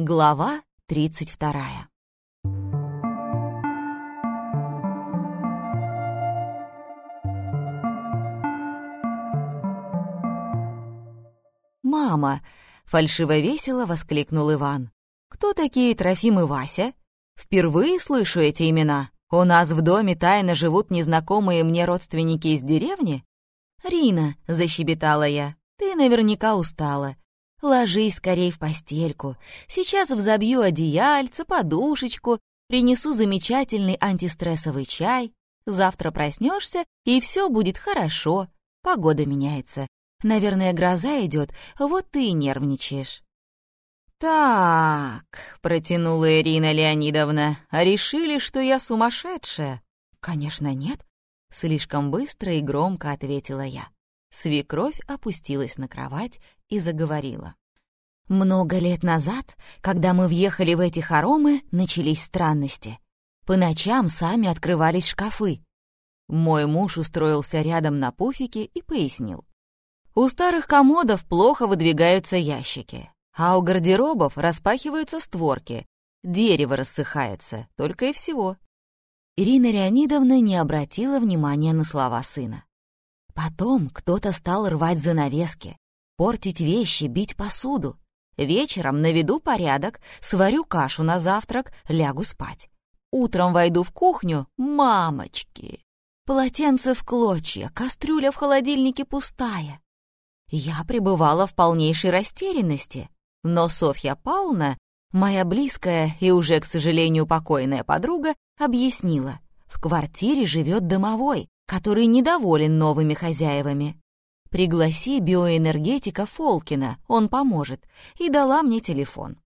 Глава 32. «Мама!» — фальшиво-весело воскликнул Иван. «Кто такие Трофим и Вася? Впервые слышу эти имена. У нас в доме тайно живут незнакомые мне родственники из деревни?» «Рина», — защебетала я, — «ты наверняка устала. Ложись скорей в постельку. Сейчас взобью одеяльце, подушечку, принесу замечательный антистрессовый чай. Завтра проснешься, и все будет хорошо. Погода меняется. Наверное, гроза идет, вот ты и нервничаешь. «Так», — протянула Ирина Леонидовна, — «решили, что я сумасшедшая?» «Конечно, нет», — слишком быстро и громко ответила я. Свекровь опустилась на кровать и заговорила. «Много лет назад, когда мы въехали в эти хоромы, начались странности. По ночам сами открывались шкафы. Мой муж устроился рядом на пуфике и пояснил. У старых комодов плохо выдвигаются ящики, а у гардеробов распахиваются створки, дерево рассыхается, только и всего. Ирина Леонидовна не обратила внимания на слова сына. Потом кто-то стал рвать занавески, портить вещи, бить посуду. Вечером наведу порядок, сварю кашу на завтрак, лягу спать. Утром войду в кухню, мамочки. Полотенце в клочья, кастрюля в холодильнике пустая. Я пребывала в полнейшей растерянности, но Софья Павловна, моя близкая и уже, к сожалению, покойная подруга, объяснила, в квартире живет домовой, который недоволен новыми хозяевами. Пригласи биоэнергетика Фолкина, он поможет, и дала мне телефон.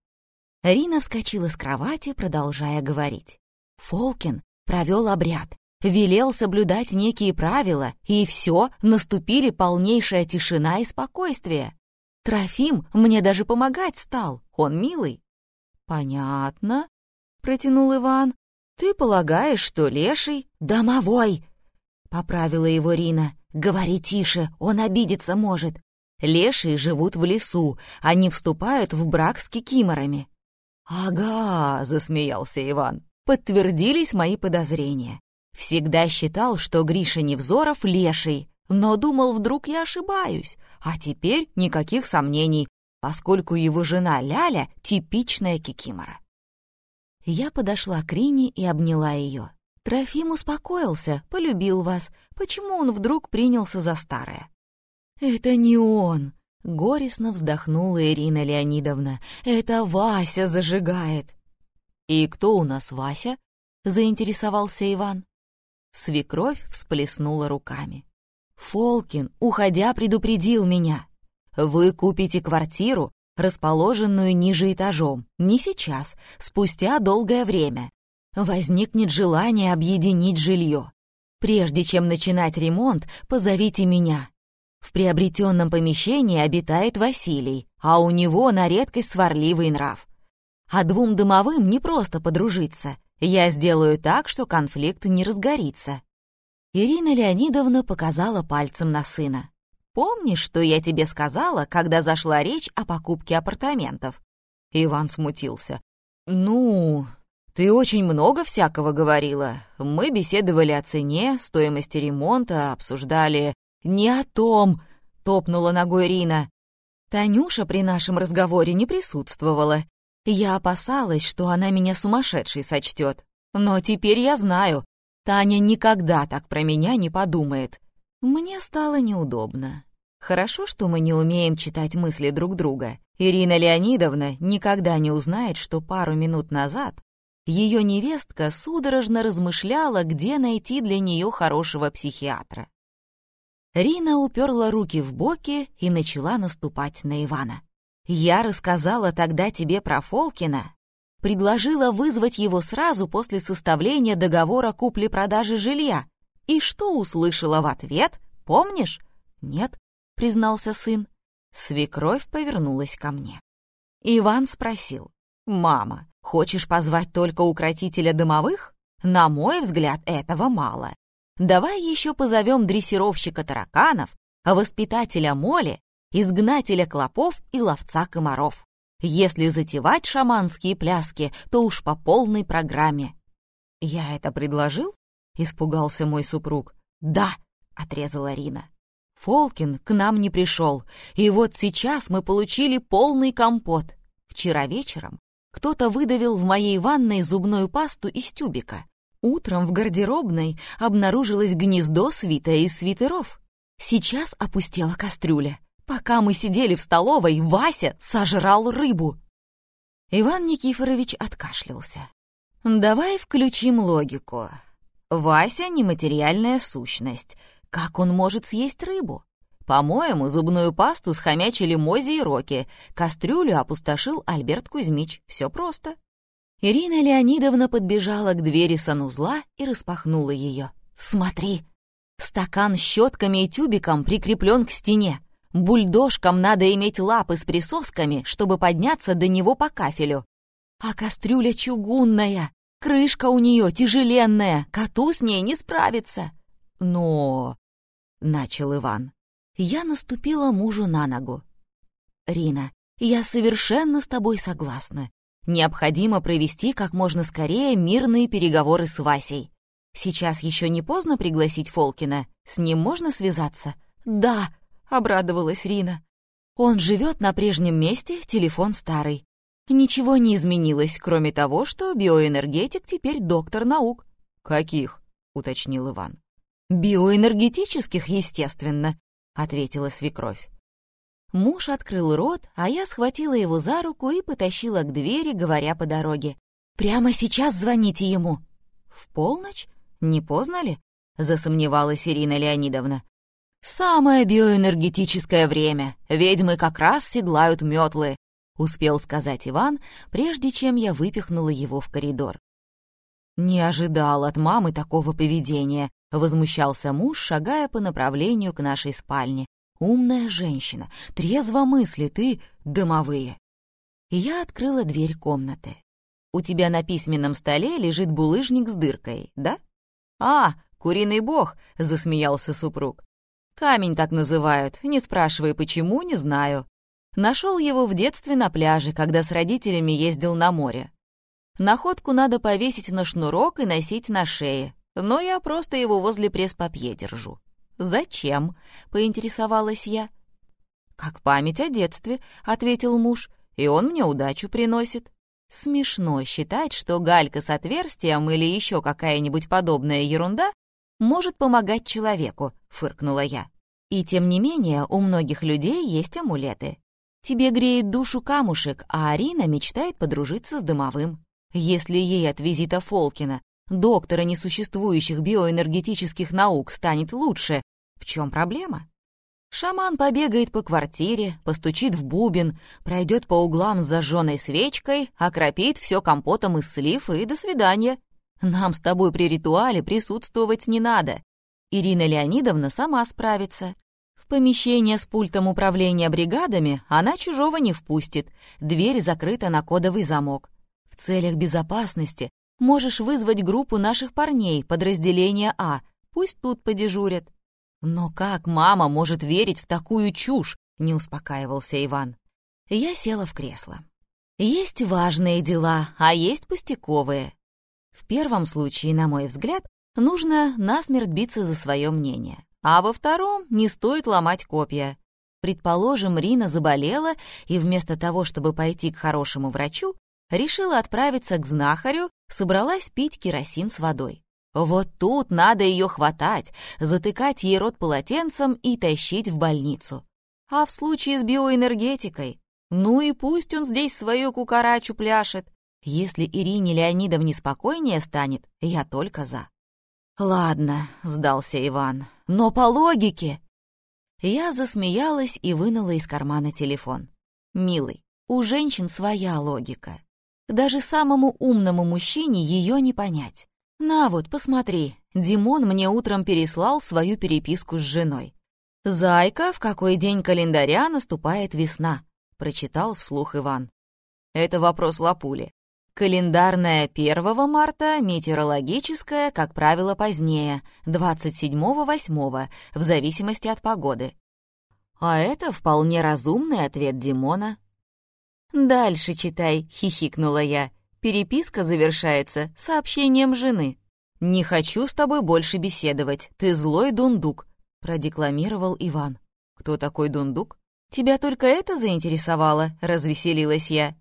Рина вскочила с кровати, продолжая говорить. Фолкин провел обряд, велел соблюдать некие правила, и все, наступили полнейшая тишина и спокойствие. Трофим мне даже помогать стал, он милый. «Понятно», — протянул Иван. «Ты полагаешь, что леший домовой?» Поправила его Рина. «Говори тише, он обидеться может. Лешие живут в лесу, они вступают в брак с кикиморами». «Ага», — засмеялся Иван. «Подтвердились мои подозрения. Всегда считал, что Гриша Невзоров леший, но думал, вдруг я ошибаюсь. А теперь никаких сомнений, поскольку его жена Ляля — типичная кикимора». Я подошла к Рине и обняла ее. Трофим успокоился, полюбил вас. Почему он вдруг принялся за старое?» «Это не он!» — горестно вздохнула Ирина Леонидовна. «Это Вася зажигает!» «И кто у нас Вася?» — заинтересовался Иван. Свекровь всплеснула руками. «Фолкин, уходя, предупредил меня. Вы купите квартиру, расположенную ниже этажом, не сейчас, спустя долгое время возникнет желание объединить жилье. Прежде чем начинать ремонт, позовите меня. В приобретенном помещении обитает Василий, а у него на редкость сварливый нрав. А двум домовым не просто подружиться. Я сделаю так, что конфликт не разгорится. Ирина Леонидовна показала пальцем на сына. «Помнишь, что я тебе сказала, когда зашла речь о покупке апартаментов?» Иван смутился. «Ну, «Ты очень много всякого говорила. Мы беседовали о цене, стоимости ремонта, обсуждали...» «Не о том!» — топнула ногой Рина. Танюша при нашем разговоре не присутствовала. Я опасалась, что она меня сумасшедшей сочтет. Но теперь я знаю, Таня никогда так про меня не подумает. Мне стало неудобно. Хорошо, что мы не умеем читать мысли друг друга. Ирина Леонидовна никогда не узнает, что пару минут назад ее невестка судорожно размышляла, где найти для нее хорошего психиатра. Рина уперла руки в боки и начала наступать на Ивана. «Я рассказала тогда тебе про Фолкина, предложила вызвать его сразу после составления договора купли-продажи жилья. И что услышала в ответ, помнишь?» «Нет», — признался сын. Свекровь повернулась ко мне. Иван спросил. «Мама, Хочешь позвать только укротителя домовых? На мой взгляд, этого мало. Давай еще позовем дрессировщика тараканов, воспитателя моли, изгнателя клопов и ловца комаров. Если затевать шаманские пляски, то уж по полной программе. «Я это предложил?» — испугался мой супруг. «Да», — отрезала Рина. «Фолкин к нам не пришел, и вот сейчас мы получили полный компот. Вчера вечером кто-то выдавил в моей ванной зубную пасту из тюбика. Утром в гардеробной обнаружилось гнездо, свитое из свитеров. Сейчас опустела кастрюля. Пока мы сидели в столовой, Вася сожрал рыбу. Иван Никифорович откашлялся. «Давай включим логику. Вася — нематериальная сущность. Как он может съесть рыбу? По-моему, зубную пасту схомячили Мози и Роки, кастрюлю опустошил Альберт Кузьмич. Все просто. Ирина Леонидовна подбежала к двери санузла и распахнула ее. «Смотри! Стакан с щетками и тюбиком прикреплен к стене. Бульдожкам надо иметь лапы с присосками, чтобы подняться до него по кафелю. А кастрюля чугунная, крышка у нее тяжеленная, коту с ней не справиться. Но... — начал Иван. Я наступила мужу на ногу. «Рина, я совершенно с тобой согласна. Необходимо провести как можно скорее мирные переговоры с Васей. Сейчас еще не поздно пригласить Фолкина? С ним можно связаться?» «Да», — обрадовалась Рина. «Он живет на прежнем месте, телефон старый. Ничего не изменилось, кроме того, что биоэнергетик теперь доктор наук». «Каких?» — уточнил Иван. «Биоэнергетических, естественно», — ответила свекровь. Муж открыл рот, а я схватила его за руку и потащила к двери, говоря по дороге. «Прямо сейчас звоните ему!» «В полночь? Не поздно ли?» — засомневалась Ирина Леонидовна. «Самое биоэнергетическое время. Ведьмы как раз седлают метлы», — успел сказать Иван, прежде чем я выпихнула его в коридор. «Не ожидал от мамы такого поведения», Возмущался муж, шагая по направлению к нашей спальне. «Умная женщина, трезво мыслит и домовые». Я открыла дверь комнаты. «У тебя на письменном столе лежит булыжник с дыркой, да?» «А, куриный бог», — засмеялся супруг. «Камень так называют, не спрашивай почему, не знаю. Нашел его в детстве на пляже, когда с родителями ездил на море. Находку надо повесить на шнурок и носить на шее но я просто его возле пресс-папье держу». «Зачем?» — поинтересовалась я. «Как память о детстве», — ответил муж, «и он мне удачу приносит». Смешно считать, что галька с отверстием или еще какая-нибудь подобная ерунда может помогать человеку, фыркнула я. И тем не менее, у многих людей есть амулеты. Тебе греет душу камушек, а Арина мечтает подружиться с дымовым. Если ей от визита Фолкина доктора несуществующих биоэнергетических наук станет лучше, в чем проблема? Шаман побегает по квартире, постучит в бубен, пройдет по углам с зажженной свечкой, окропит все компотом из слив и до свидания. Нам с тобой при ритуале присутствовать не надо. Ирина Леонидовна сама справится. В помещение с пультом управления бригадами она чужого не впустит, дверь закрыта на кодовый замок. В целях безопасности Можешь вызвать группу наших парней, подразделения А, пусть тут подежурят». «Но как мама может верить в такую чушь?» — не успокаивался Иван. Я села в кресло. Есть важные дела, а есть пустяковые. В первом случае, на мой взгляд, нужно насмерть биться за свое мнение. А во втором не стоит ломать копья. Предположим, Рина заболела, и вместо того, чтобы пойти к хорошему врачу, решила отправиться к знахарю, собралась пить керосин с водой. Вот тут надо ее хватать, затыкать ей рот полотенцем и тащить в больницу. А в случае с биоэнергетикой? Ну и пусть он здесь свою кукарачу пляшет. Если Ирине Леонидовне спокойнее станет, я только за. «Ладно», — сдался Иван, — «но по логике». Я засмеялась и вынула из кармана телефон. «Милый, у женщин своя логика. Даже самому умному мужчине ее не понять. На вот, посмотри, Димон мне утром переслал свою переписку с женой. «Зайка, в какой день календаря наступает весна?» — прочитал вслух Иван. Это вопрос Лапули. Календарная 1 марта, метеорологическая, как правило, позднее, 27-8, в зависимости от погоды. А это вполне разумный ответ Димона. «Дальше читай», — хихикнула я. Переписка завершается сообщением жены. «Не хочу с тобой больше беседовать, ты злой дундук», — продекламировал Иван. «Кто такой дундук?» «Тебя только это заинтересовало?» — развеселилась я.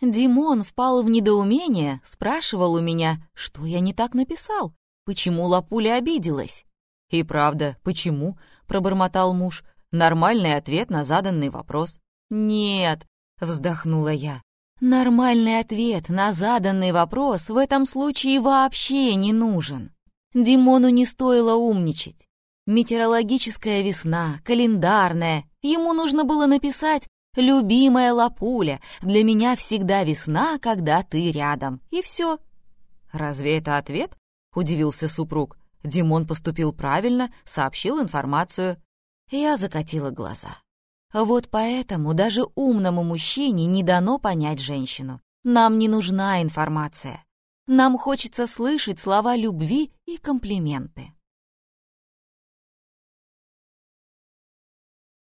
Димон впал в недоумение, спрашивал у меня, что я не так написал, почему Лапуля обиделась. «И правда, почему?» — пробормотал муж. «Нормальный ответ на заданный вопрос». «Нет», — вздохнула я. «Нормальный ответ на заданный вопрос в этом случае вообще не нужен. Димону не стоило умничать. Метеорологическая весна, календарная. Ему нужно было написать «Любимая Лапуля, для меня всегда весна, когда ты рядом». И все. «Разве это ответ?» — удивился супруг. Димон поступил правильно, сообщил информацию. Я закатила глаза. Вот поэтому даже умному мужчине не дано понять женщину. Нам не нужна информация. Нам хочется слышать слова любви и комплименты.